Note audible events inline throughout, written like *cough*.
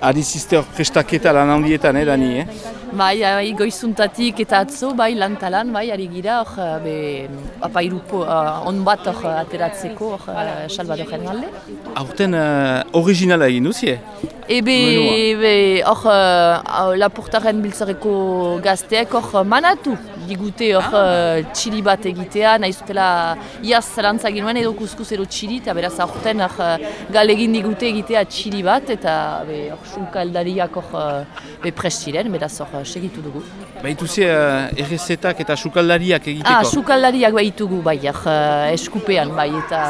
Ari ziste hor prestaketa lan handietan, eh, Dani, eh? Bai, bai, goizuntatik eta atzo, bai, lan talan, bai, ari gira, hor, eh, be, apairu po, uh, on bat hor ateratzeko, hor, uh, Salvadoren alde. Aurten uh, originala egin duzie? Ebe, ebe, hor, uh, lapurtaren biltzareko gazteek, hor, manatu, digute hor, uh, txili bat egitea, nahi zutela, iaz zalantza ginoen edo kuskuz edo txili, eta beraz, aurten, hor, galegin digute egitea txili bat, eta, be, hor, sukaldariak hor, be, prestiren, beraz, hor, segitu dugu. Baituzi uh, errezetak eta sukaldariak egiteko? Ah, sukaldariak baitugu, bai, uh, eskupean, bai, eta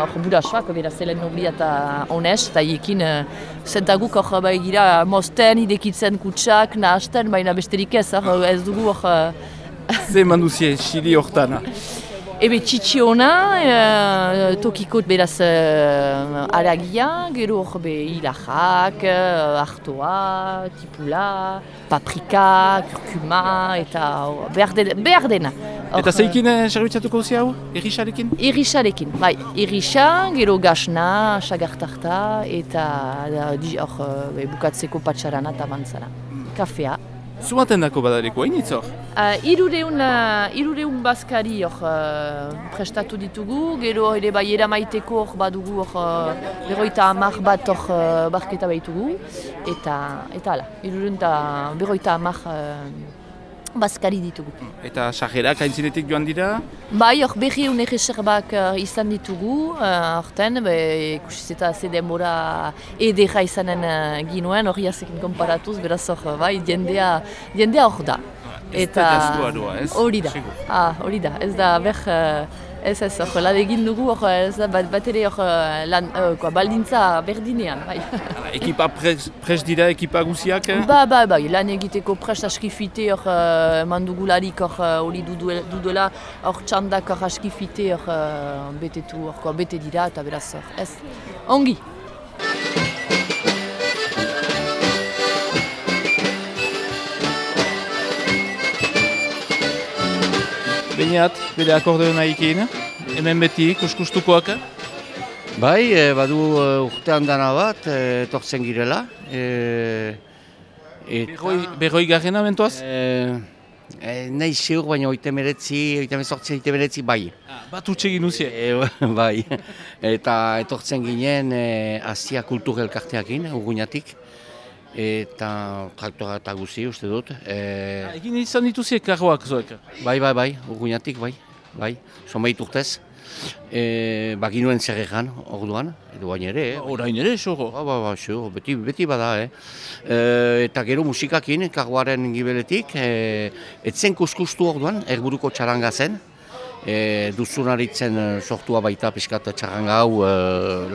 hor, burasoak, beraz, zelen noblia eta honez, eta hiekin, uh, zentaguk hor, bai, gira, mosten, idekitzen kutsak, nahasten, baina besterik ez, hor, ez dugu hor... Uh, Ze manduzie, xili hortana? *laughs* Ebe txitsiona, e, tokiko beraz e, aragia, gero hor be hilajak, hartoa, tipula, paprika, kurkuma eta behar, de, behar dena. Or, eta zeikin e, serbitzatuko zi hau, irrisarekin? Irrisarekin, bai. Irrisa, gero gasna, sagartarta eta hor bukatzeko patxarana eta mantzana. Kafea. Zumaten dako badareko, hain itzor? Uh, irureun, uh, irureun bazkari hor uh, prestatu ditugu, gero ere bai eramaiteko hor badugu hor uh, berroita amak bat hor uh, barketa baitugu, eta, eta ala, irureun eta berroita amak uh, bazkari ditugu. Eta sajerak haintzinetik joan dira? Bai, hor berri egun egeserbak uh, izan ditugu, horten, uh, ikusiz eta ze denbora edera izanen uh, ginuen, hori jazekin konparatuz, beraz hor, bai, jendea, jendea hor da. Eta hori da, ah, hori da, ez da ber, uh, ez ez, hor, lan egin dugu, hor, ez da, bat, bat ere hor, lan, uh, baldintza berdinean, bai. ekipa pres, pres dira, ekipa guziak? Eh? Ba, ba, ba, lan egiteko pres askifite hor, uh, mandugularik hor, hori dudela, hor txandak hor askifite hor, betetu, hor, bete dira, eta beraz, hor, ez, ongi. Beinat, bere akordeo nahikin, hemen beti, kuskustukoak? Bai, e, badu e, urtean dana bat, e, etortzen girela. E, eta, berroi, berroi garrena bentuaz? E, e, nahi zeur, baina oite meretzi, oite mezortzen, oite meretzi, bai. Ah, bat utxe uzie? E, bai, eta etortzen ginen e, Azia Kultur Elkarteakin, urguinatik. Eta traktora eta guzi uste dut. E, ah, egin izan dituziek karroak zoek? Bai, bai, bai, urguinatik, bai. bai. Zonbait urtez. E, baginuen zer egan, orduan, edo bain ere. Eh? Orain ere, xoro? Ba, ba, ba, xoro, beti, beti bada, eh? E, eta gero musikakin, karguaren gibeletik, e, etzen kuskustu orduan, erburuko txaranga zen, e, duzunaritzen sortua baita pixkat txaranga hau, e,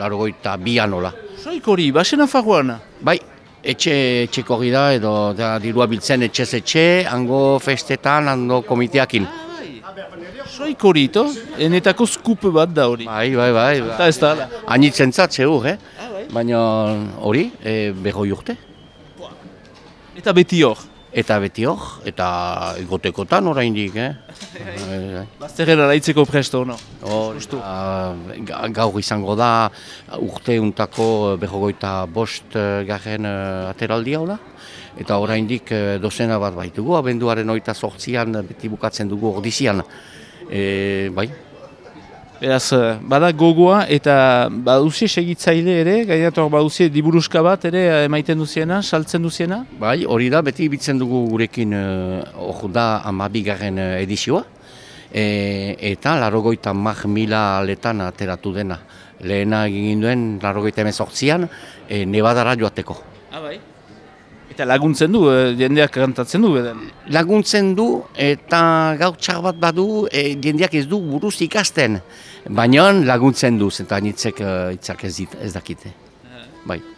larogoita bianola. Soik hori, basen afagoan? Bai, etxe etxeko da, edo da, dirua biltzen etxez etxe, hango festetan, hango komiteakin. Soik hori, to? Enetako skupe bat da hori. Bai, bai, bai. Eta ez da. Anitzen zat, zehur, eh? Ah, bai. Baina hori, e, berroi urte. Eta beti hor? Eta beti hor, eta egotekotan oraindik, eh? *laughs* Bazterrera laitzeko presto, no? Hor, gaur izango da, urte untako berrogoita bost garen ateraldi hau da. Eta oraindik dozena bat baitugu, abenduaren oita sortzian, beti bukatzen dugu ordizian e, bai. Beraz, eh, bada gogoa eta baduzie segitzaile ere, gainatu hor baduzie diburuska bat ere eh, emaiten duziena, saltzen duziena? Bai, hori da, beti bitzen dugu gurekin hor uh, da amabigarren edizioa. E, eta larogoita mag mila aletan ateratu dena. Lehena egin duen larogoita emezortzian, e, nebadara joateko. Ah, bai. Eta laguntzen du, eh, jendeak kantatzen du beden? Laguntzen du eta gaur txar bat badu e, jendeak ez du buruz ikasten. Baina laguntzen du, zenta nitzek uh, ez, ez dakite. Bai.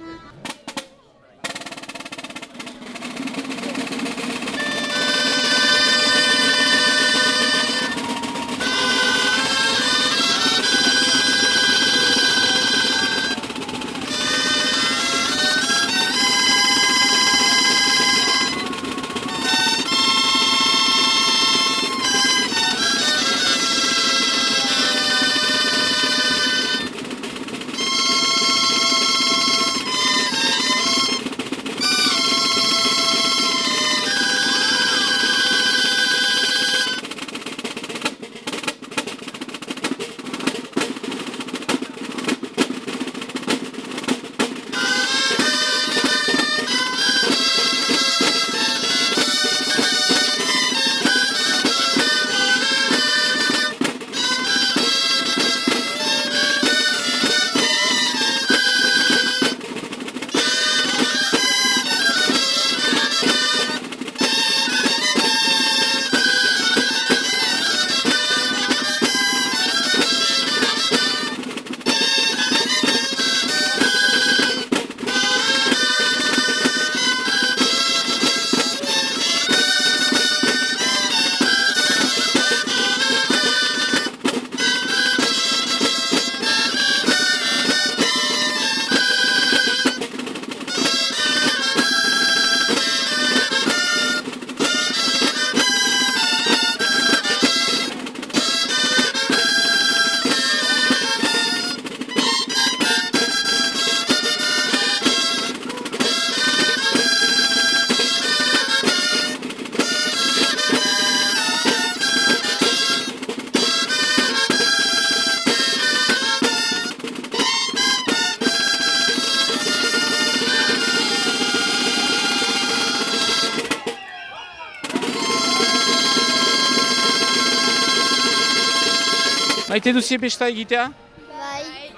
Maite duzie besta egitea? Bai.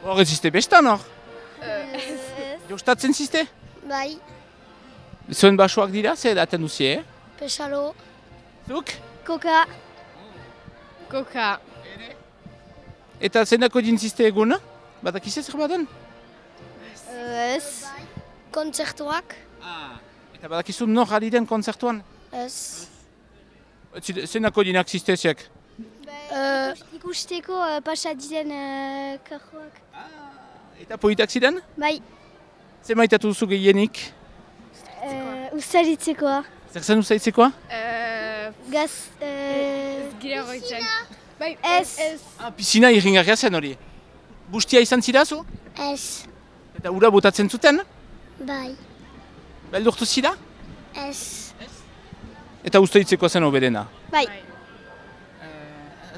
Hor ez izte bestan hor? Ez. Jostatzen zizte? Bai. Zuen basoak dira, zer edaten duzie, eh? Pesalo. Zuk? Koka. Koka. Eta zendako dintzizte egun? Badakize zer baden? Ez. Kontzertuak. Eta badakizu nor ari den konzertuan? Ez. Zid- Zendako dinak zizteziak? Uh, ikusteko uh, pasa diren uh, karroak. Eta politak ziren? Bai. Zer maitatu duzu gehienik? Uh, Uztaritzekoa. Zer zen uzaitzekoa? Uh, Gaz... Uh, gira goitzen. Bai, Ez. ez. Ah, pisina irringarria zen hori. Bustia izan zirazu? ez. Eta ura botatzen zuten? Bai. Beldurtu zira? Ez. Eta usteitzeko zen oberena. Bai.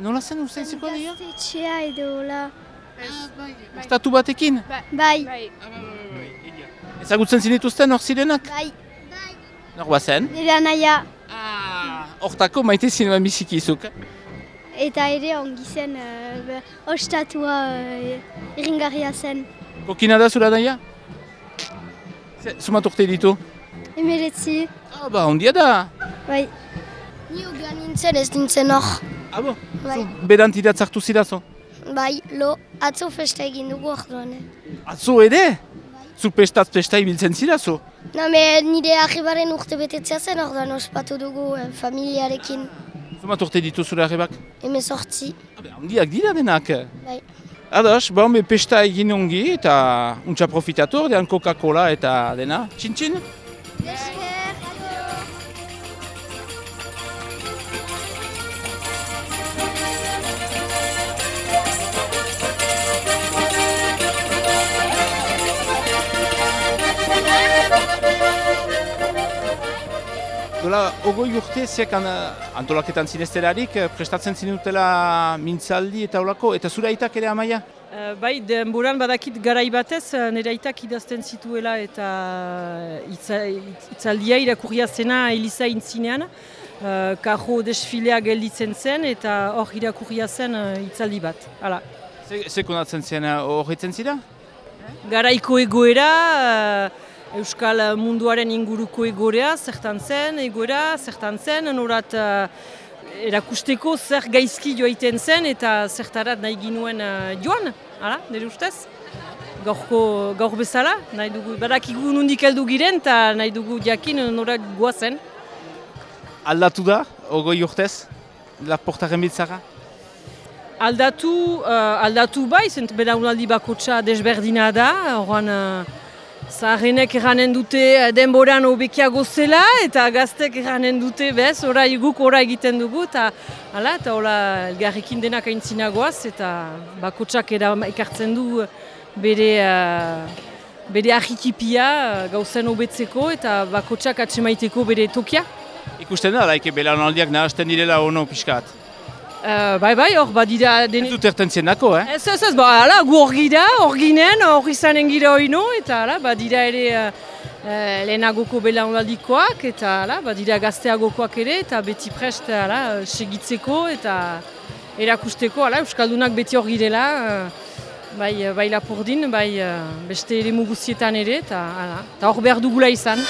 Nola zen usteitzeko dira? Gaztetxea edo la... Estatu batekin? Bai. Bai. Ezagutzen zinituzten hor zirenak? Bai. Nor bazen? Nire anaia. Hortako maite zinuen bizikizuk. Eta ere ongi zen, uh, ostatua uh, irringarria zen. Kokina da zura daia? Zumat urte ditu? Emeretzi. Ah, ba, ondia da. Bai. Ni ugean nintzen ez nintzen hor. Ah, bo. Bai. Berant idatzartu zirazo. Bai, lo, atzo festa egin dugu orduan. Atzo ere? Zu pestaz pesta ibiltzen zirazo? Na, me nire arribaren urte betetzea zen orduan ospatu dugu eh, familiarekin. Zumat urte ditu zure arrebak? Hemen sortzi. Be, ondiak dira denak. Bai. Ados, bon, be pesta egin ongi eta untxa profitatu ordean Coca-Cola eta dena. Txin-txin? Dola, ogoi urte ziak an, antolaketan zinezterarik, eh, prestatzen zinutela mintzaldi eta olako, eta zure aitak ere amaia? Eh, Bai, denboran badakit garai batez, eh, nire aitak idazten zituela eta itza, itz- itzaldia irakurria zena Eliza intzinean. Uh, Kajo desfilea gelditzen zen eta hor irakurria zen eh, itzaldi bat. Hala. Ze, ze konatzen zen horretzen zira? Garaiko egoera, eh, Euskal munduaren inguruko egoera, zertan zen, egoera, zertan zen, norat eh, erakusteko zer gaizki joaiten zen eta zertarat nahi ginuen eh, joan, hala, nire ustez? Gaurko, gaur bezala, nahi dugu, badakigu nundik heldu giren eta nahi dugu jakin norat goazen. Aldatu da, ogoi urtez, laportaren biltzara? Aldatu, eh, aldatu bai, zent belaunaldi bakotxa desberdina da, horren uh, zaharrenek eranen dute eh, denboran hobekiago zela, eta gaztek eranen dute bez, orai guk ora egiten dugu, eta hala, eta hola elgarrekin denak aintzinagoaz, eta bakotxak era ekartzen du bere, uh, bere ahikipia gauzen hobetzeko, eta bakotxak atsemaiteko bere tokia. Ikusten da, laike belaunaldiak nahazten direla ono pixkat. Uh, bai bai, hor badira Ez dene... dut erten zienako, eh? Ez, ez, ez, ba, ala, gu hor gira, hor ginen, hor izanen gira oino, eta ala, badira ere uh, lehenagoko belaunaldikoak, eta ala, badira gazteagokoak ere, eta beti prest ala, segitzeko, eta erakusteko, ala, Euskaldunak beti hor girela, uh, bai, bai lapurdin, bai uh, beste ere muguzietan ere, eta ala, eta hor behar dugula izan.